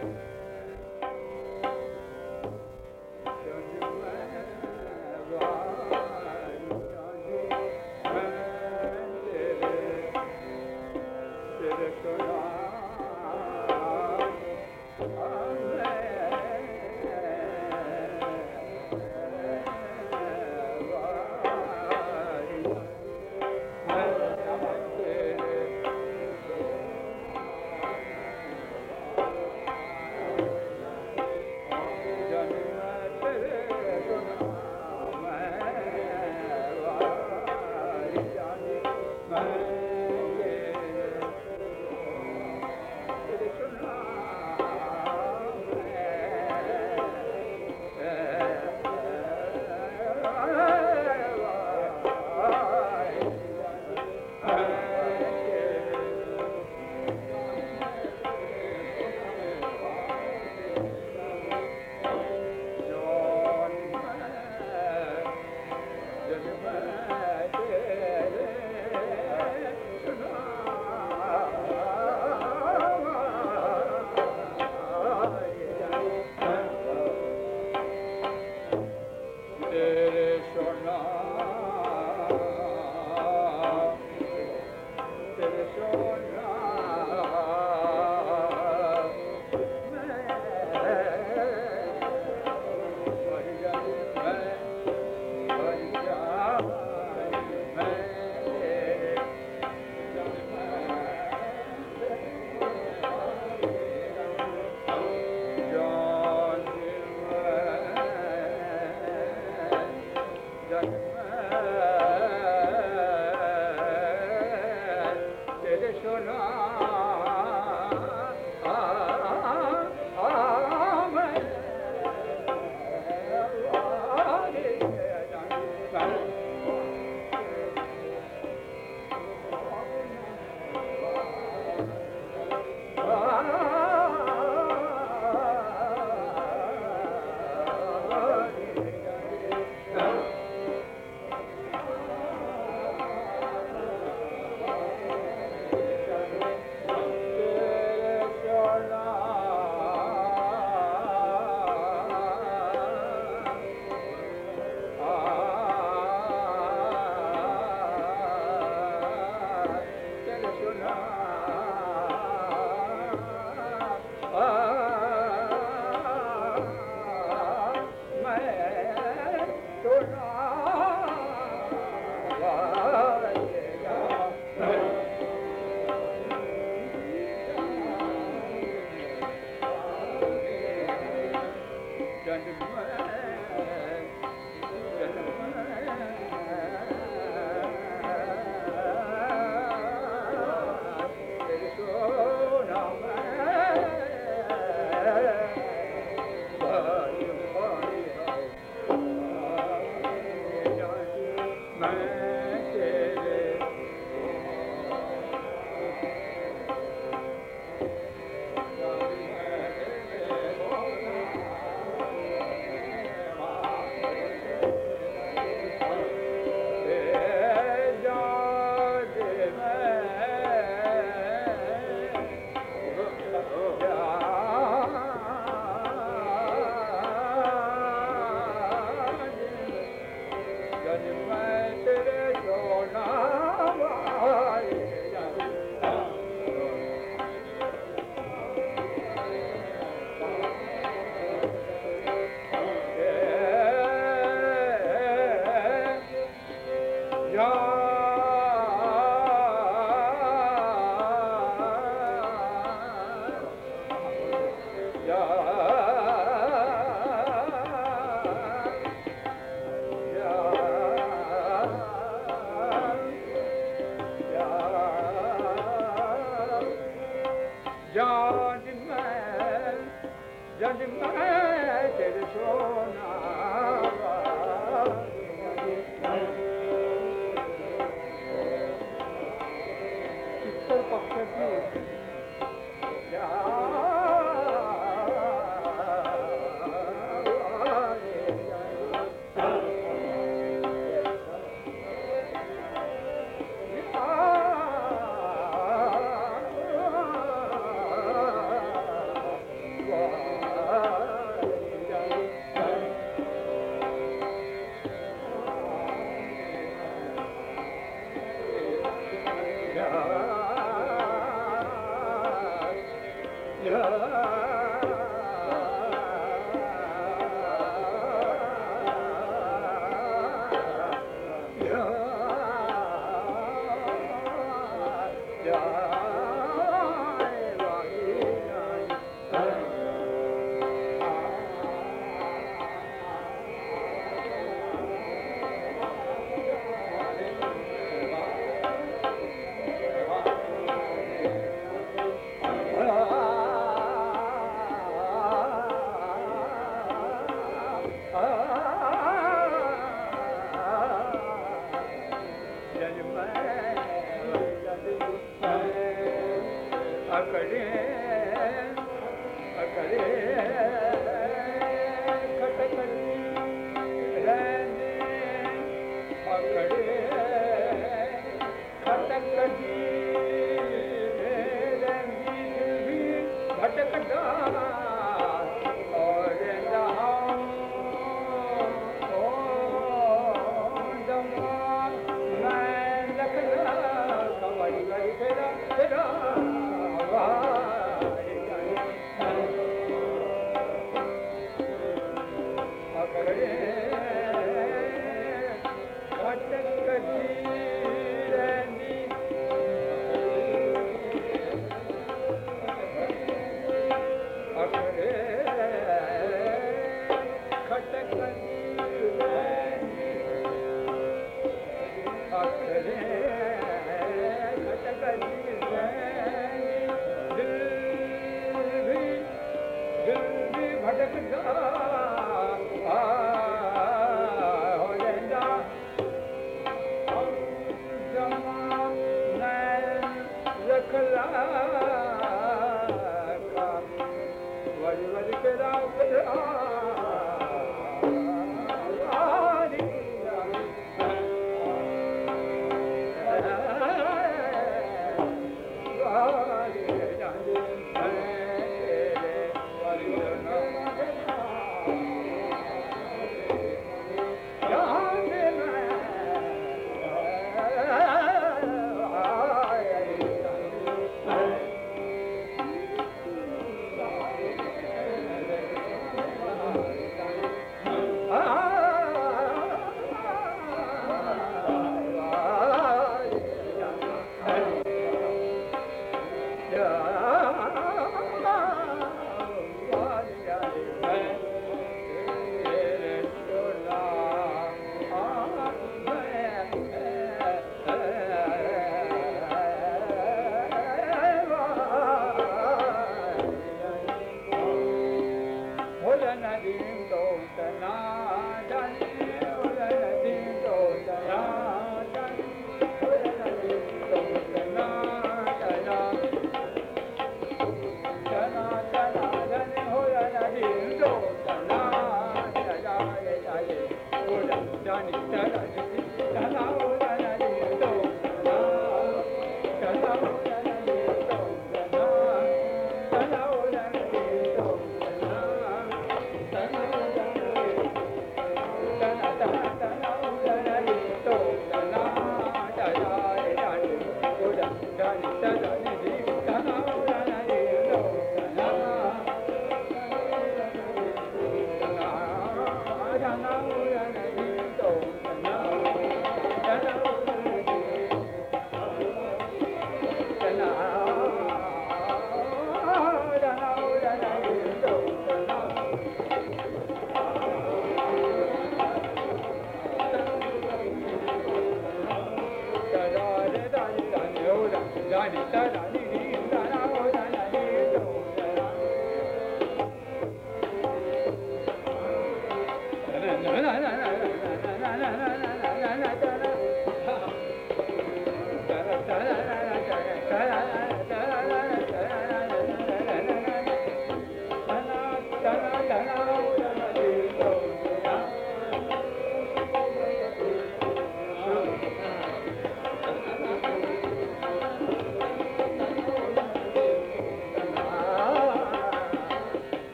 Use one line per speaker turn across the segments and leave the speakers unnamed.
Bye. Hello.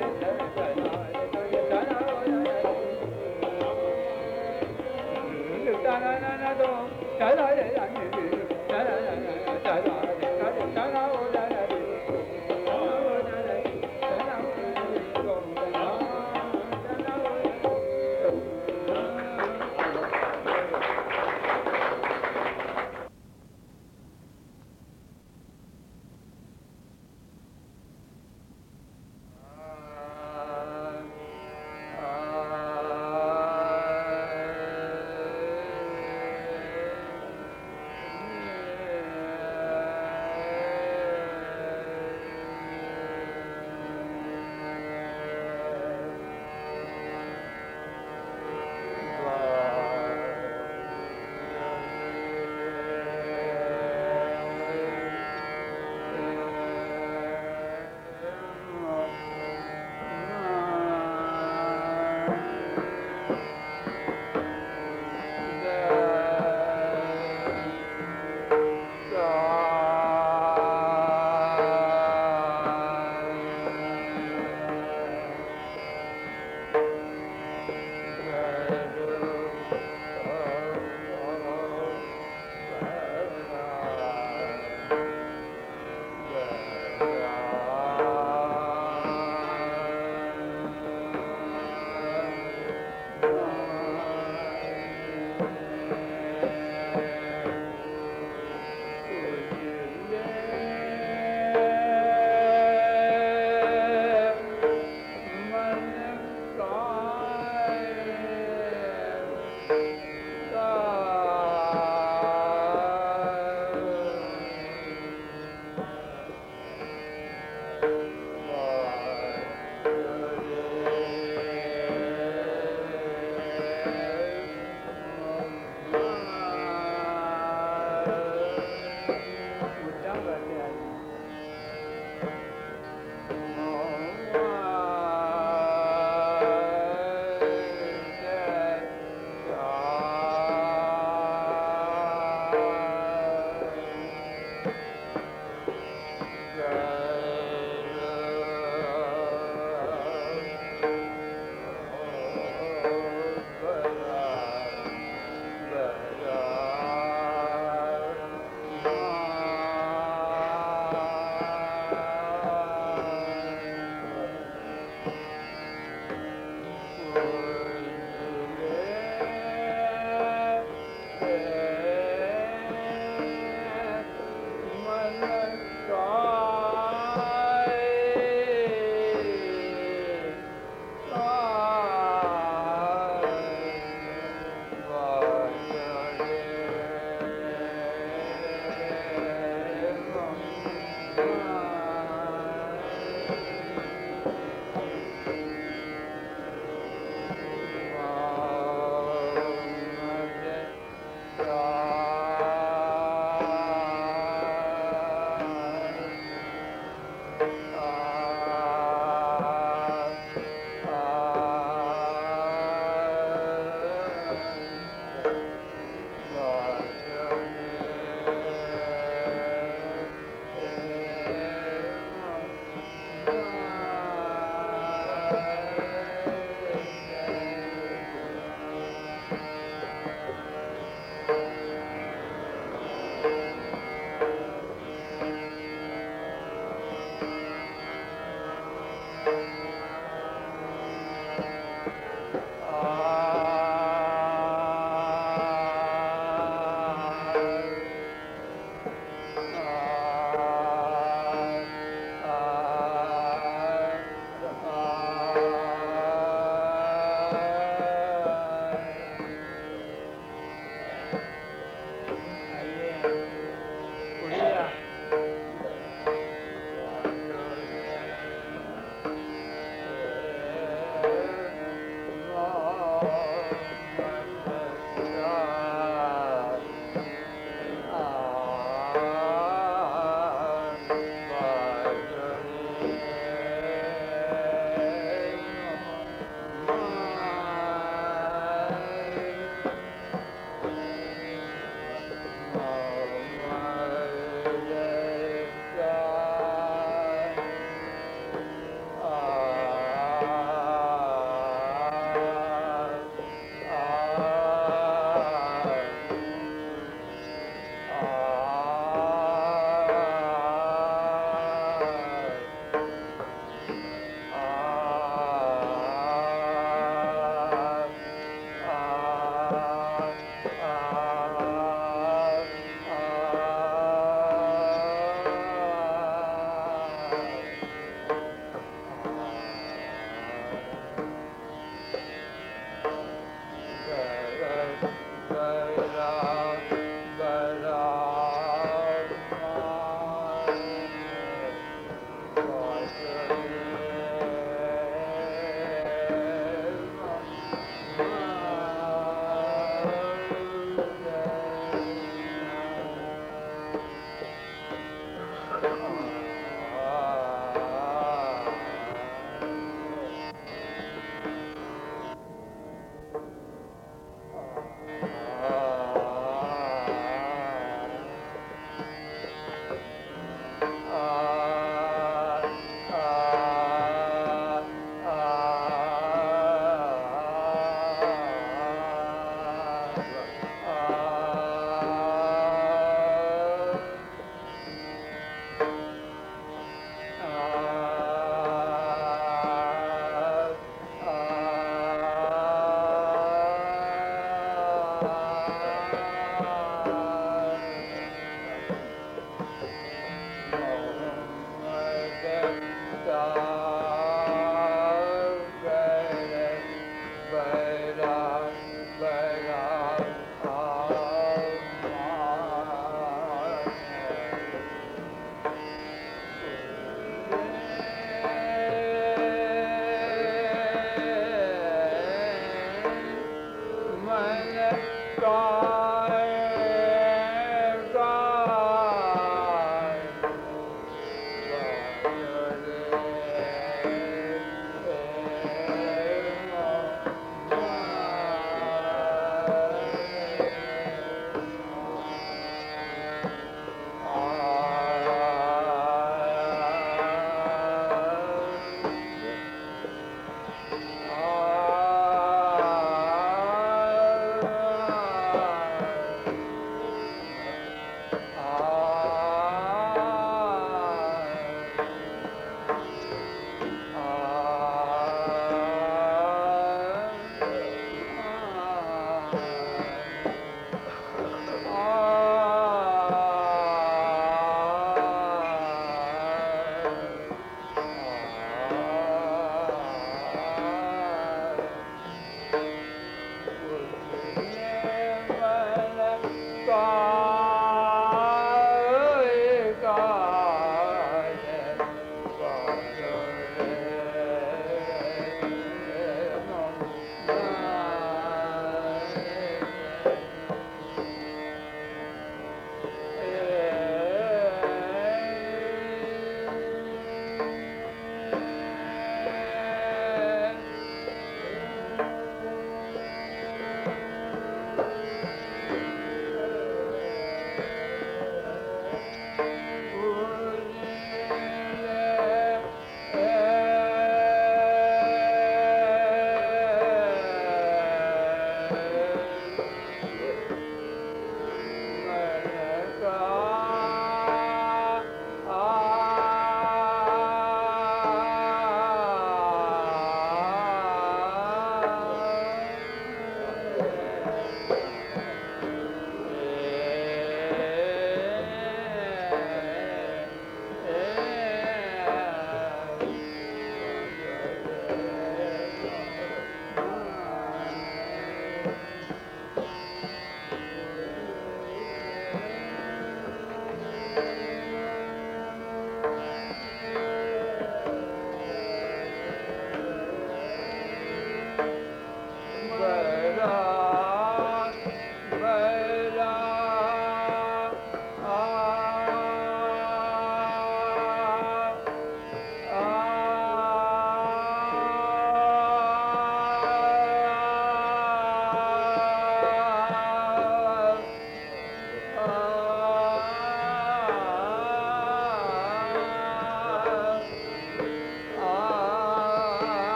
right in there.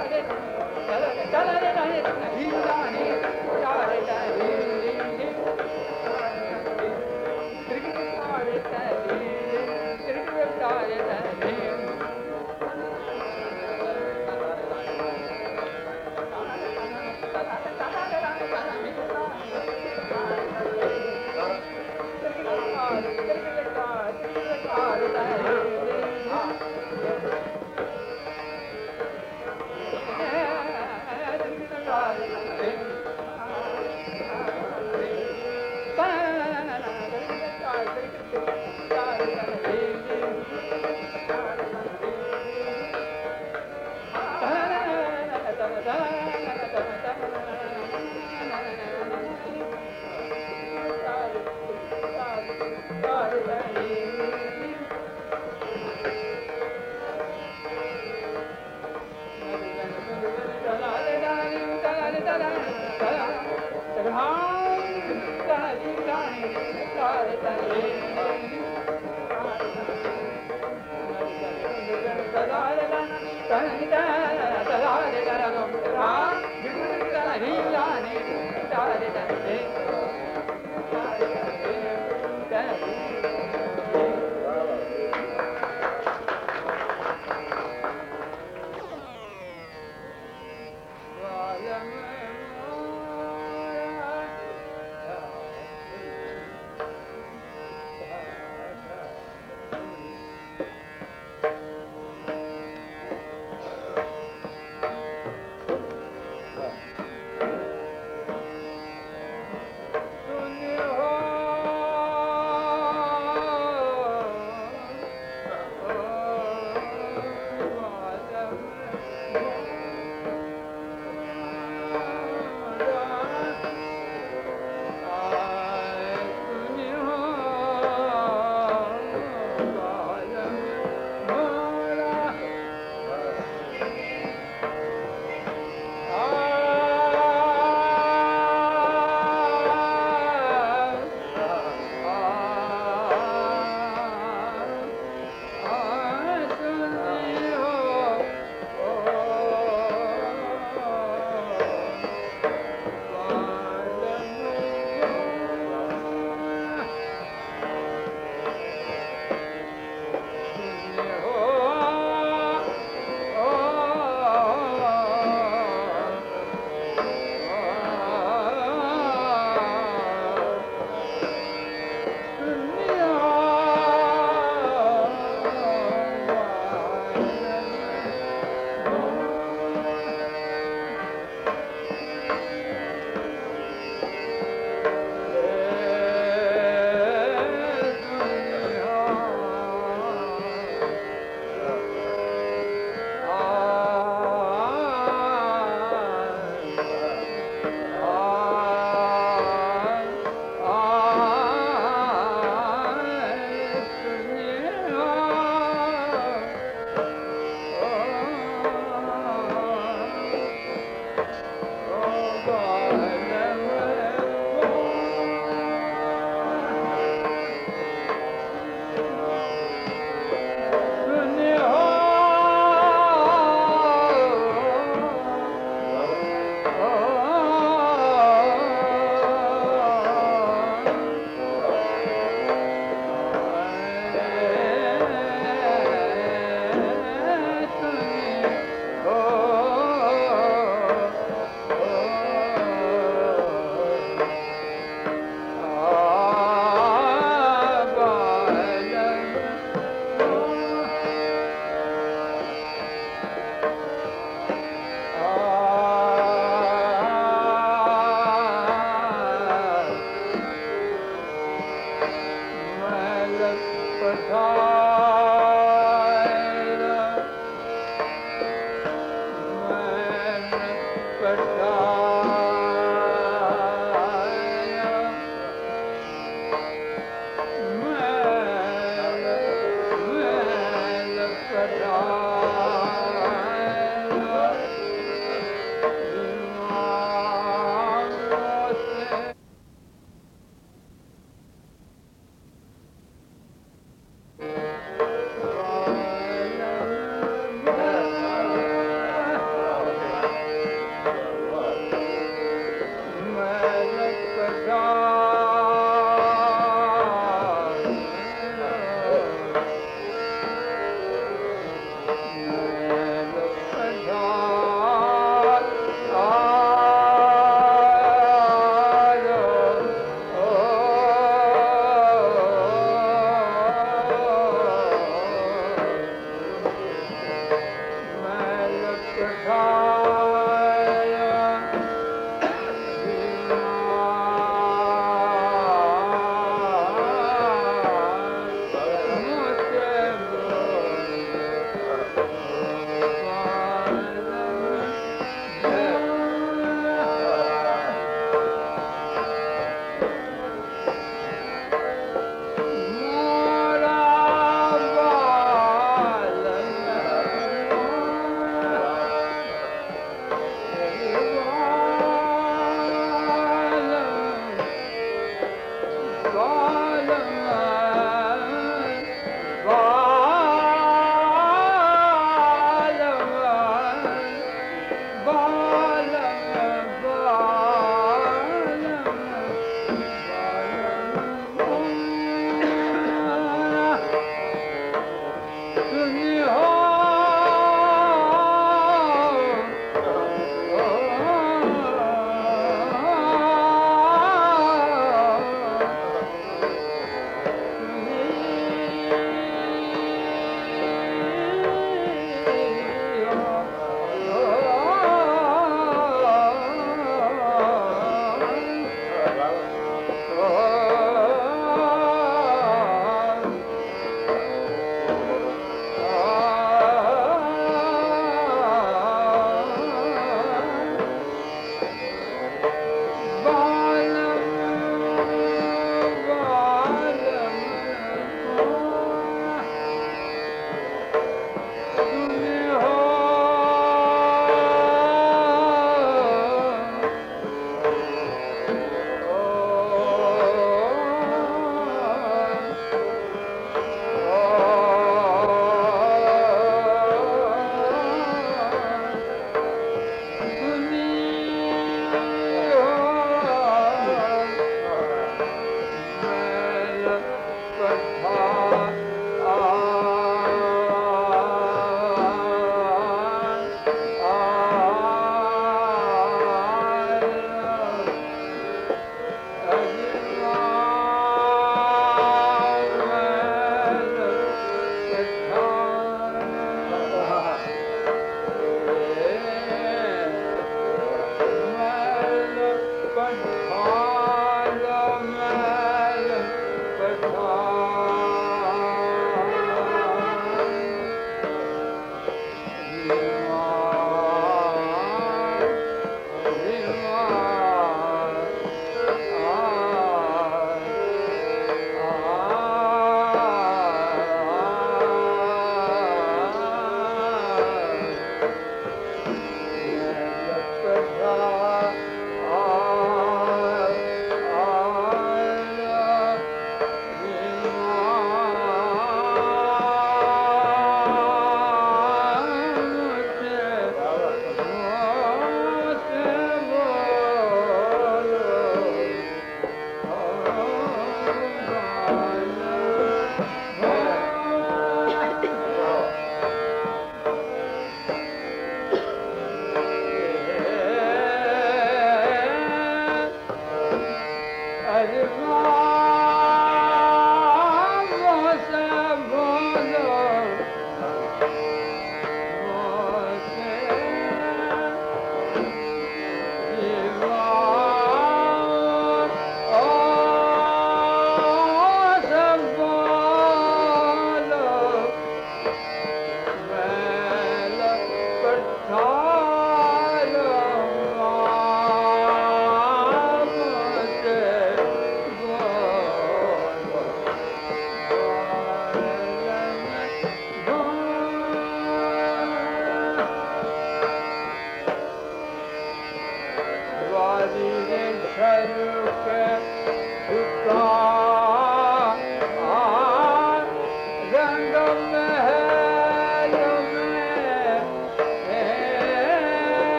誰だって誰だって誰だって。Yeah.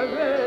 Forever.